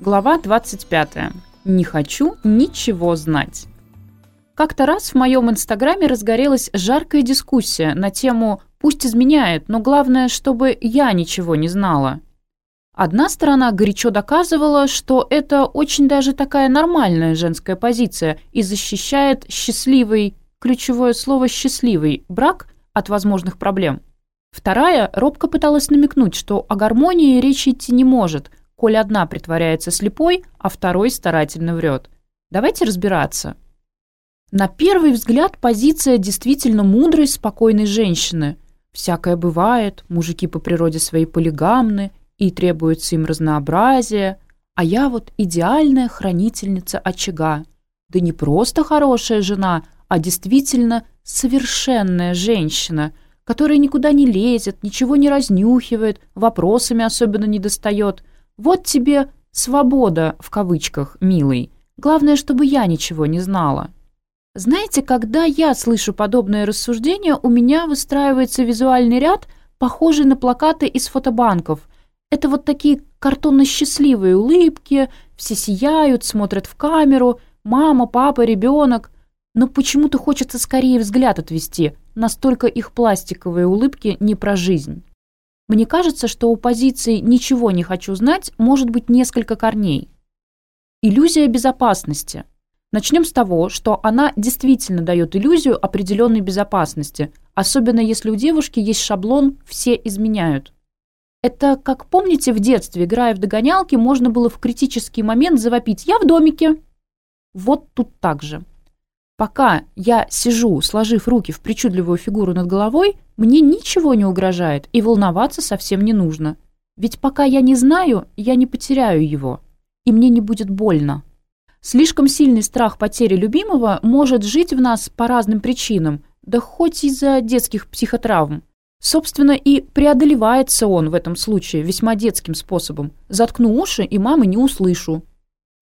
Глава 25. Не хочу ничего знать. Как-то раз в моем инстаграме разгорелась жаркая дискуссия на тему «пусть изменяет, но главное, чтобы я ничего не знала». Одна сторона горячо доказывала, что это очень даже такая нормальная женская позиция и защищает счастливый, ключевое слово «счастливый» брак от возможных проблем. Вторая робко пыталась намекнуть, что о гармонии речи идти не может – коли одна притворяется слепой, а второй старательно врет. Давайте разбираться. На первый взгляд позиция действительно мудрой, спокойной женщины. Всякое бывает, мужики по природе своей полигамны, и требуется им разнообразие. А я вот идеальная хранительница очага. Да не просто хорошая жена, а действительно совершенная женщина, которая никуда не лезет, ничего не разнюхивает, вопросами особенно не достает – вот тебе «свобода» в кавычках, милый. Главное, чтобы я ничего не знала. Знаете, когда я слышу подобное рассуждение, у меня выстраивается визуальный ряд, похожий на плакаты из фотобанков. Это вот такие картонно-счастливые улыбки, все сияют, смотрят в камеру, мама, папа, ребенок. Но почему-то хочется скорее взгляд отвести, настолько их пластиковые улыбки не про жизнь. Мне кажется, что у позиции «ничего не хочу знать» может быть несколько корней. Иллюзия безопасности. Начнем с того, что она действительно дает иллюзию определенной безопасности, особенно если у девушки есть шаблон «все изменяют». Это, как помните, в детстве, играя в догонялки, можно было в критический момент завопить «я в домике». Вот тут так же. Пока я сижу, сложив руки в причудливую фигуру над головой, мне ничего не угрожает и волноваться совсем не нужно. Ведь пока я не знаю, я не потеряю его, и мне не будет больно. Слишком сильный страх потери любимого может жить в нас по разным причинам, да хоть из-за детских психотравм. Собственно, и преодолевается он в этом случае весьма детским способом. Заткну уши, и мамы не услышу.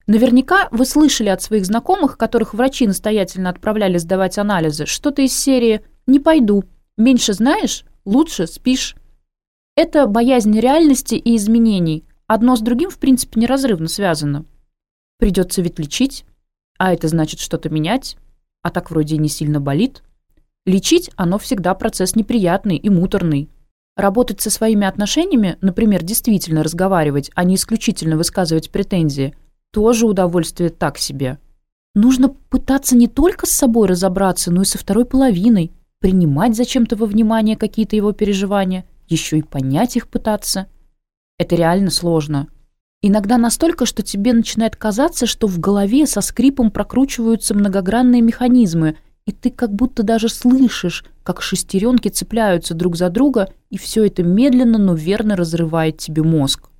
Наверняка вы слышали от своих знакомых, которых врачи настоятельно отправляли сдавать анализы, что-то из серии «не пойду», «меньше знаешь, лучше спишь». Это боязнь реальности и изменений. Одно с другим, в принципе, неразрывно связано. Придется ведь лечить, а это значит что-то менять, а так вроде и не сильно болит. Лечить оно всегда процесс неприятный и муторный. Работать со своими отношениями, например, действительно разговаривать, а не исключительно высказывать претензии – тоже удовольствие так себе. Нужно пытаться не только с собой разобраться, но и со второй половиной, принимать зачем-то во внимание какие-то его переживания, еще и понять их пытаться. Это реально сложно. Иногда настолько, что тебе начинает казаться, что в голове со скрипом прокручиваются многогранные механизмы, и ты как будто даже слышишь, как шестеренки цепляются друг за друга, и все это медленно, но верно разрывает тебе мозг.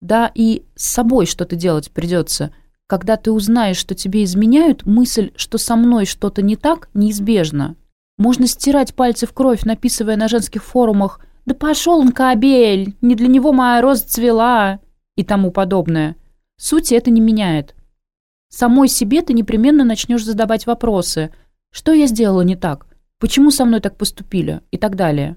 Да, и с собой что-то делать придется. Когда ты узнаешь, что тебе изменяют, мысль, что со мной что-то не так, неизбежна. Можно стирать пальцы в кровь, написывая на женских форумах «Да пошел он, кабель! Не для него моя роза цвела!» и тому подобное. Сути это не меняет. Самой себе ты непременно начнешь задавать вопросы. Что я сделала не так? Почему со мной так поступили? И так далее.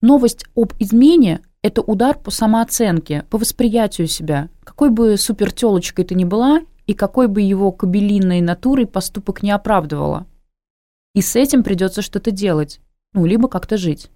Новость об измене это удар по самооценке, по восприятию себя. Какой бы супертелочкой ты ни была, и какой бы его кабелинной натурой поступок не оправдывала. И с этим придется что-то делать, ну, либо как-то жить.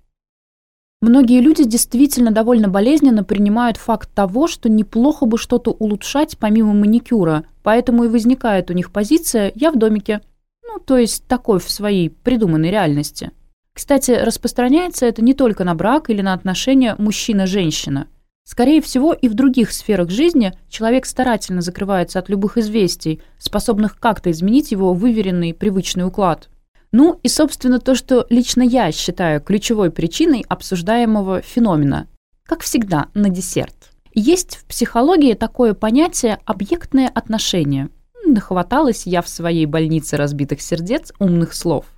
Многие люди действительно довольно болезненно принимают факт того, что неплохо бы что-то улучшать помимо маникюра, поэтому и возникает у них позиция «я в домике», ну, то есть такой в своей придуманной реальности – кстати, распространяется это не только на брак или на отношения мужчина-женщина. Скорее всего, и в других сферах жизни человек старательно закрывается от любых известий, способных как-то изменить его выверенный привычный уклад. Ну и, собственно, то, что лично я считаю ключевой причиной обсуждаемого феномена. Как всегда, на десерт. Есть в психологии такое понятие «объектное отношение». Нахваталась я в своей больнице разбитых сердец умных слов –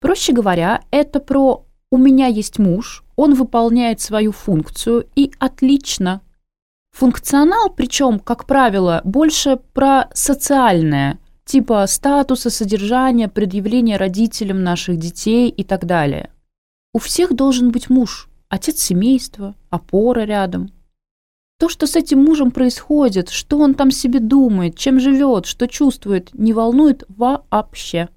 Проще говоря, это про «у меня есть муж, он выполняет свою функцию и отлично». Функционал, причем, как правило, больше про социальное, типа статуса, содержания, предъявления родителям наших детей и так далее. У всех должен быть муж, отец семейства, опора рядом. То, что с этим мужем происходит, что он там себе думает, чем живет, что чувствует, не волнует вообще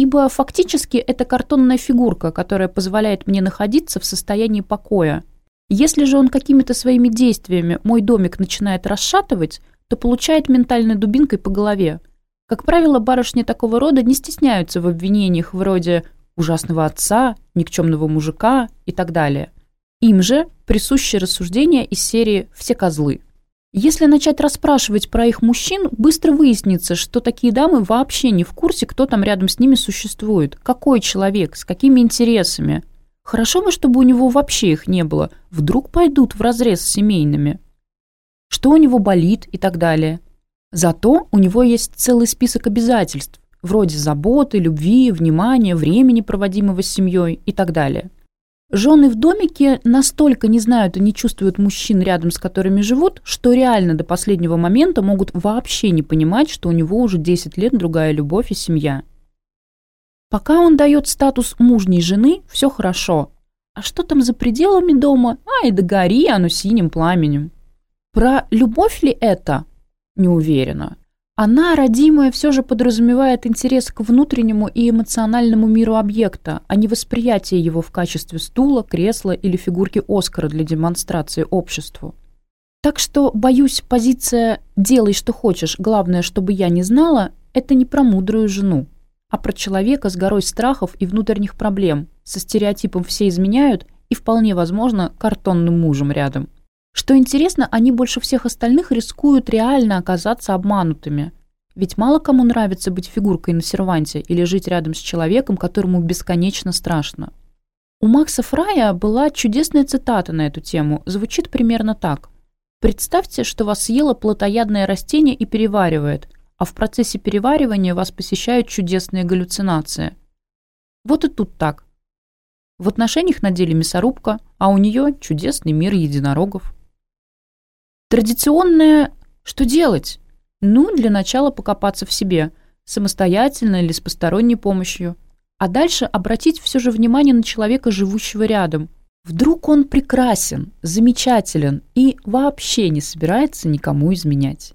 ибо фактически это картонная фигурка, которая позволяет мне находиться в состоянии покоя. Если же он какими-то своими действиями мой домик начинает расшатывать, то получает ментальной дубинкой по голове. Как правило, барышни такого рода не стесняются в обвинениях вроде «ужасного отца», «никчемного мужика» и так далее. Им же присущи рассуждения из серии «все козлы». Если начать расспрашивать про их мужчин, быстро выяснится, что такие дамы вообще не в курсе, кто там рядом с ними существует, какой человек, с какими интересами. Хорошо бы, чтобы у него вообще их не было, вдруг пойдут вразрез с семейными. Что у него болит и так далее. Зато у него есть целый список обязательств, вроде заботы, любви, внимания, времени, проводимого с семьей и так далее. Жены в домике настолько не знают и не чувствуют мужчин, рядом с которыми живут, что реально до последнего момента могут вообще не понимать, что у него уже 10 лет другая любовь и семья. Пока он дает статус мужней жены, все хорошо. А что там за пределами дома? Ай, да гори оно синим пламенем. Про любовь ли это? Не уверена. Она, родимая, все же подразумевает интерес к внутреннему и эмоциональному миру объекта, а не восприятие его в качестве стула, кресла или фигурки Оскара для демонстрации обществу. Так что, боюсь, позиция «делай, что хочешь, главное, чтобы я не знала» — это не про мудрую жену, а про человека с горой страхов и внутренних проблем, со стереотипом «все изменяют» и, вполне возможно, картонным мужем рядом — что интересно, они больше всех остальных рискуют реально оказаться обманутыми. Ведь мало кому нравится быть фигуркой на серванте или жить рядом с человеком, которому бесконечно страшно. У Макса Фрая была чудесная цитата на эту тему. Звучит примерно так. Представьте, что вас съело плотоядное растение и переваривает, а в процессе переваривания вас посещают чудесные галлюцинации. Вот и тут так. В отношениях на деле мясорубка, а у нее чудесный мир единорогов. Традиционное «что делать?» Ну, для начала покопаться в себе, самостоятельно или с посторонней помощью. А дальше обратить все же внимание на человека, живущего рядом. Вдруг он прекрасен, замечателен и вообще не собирается никому изменять.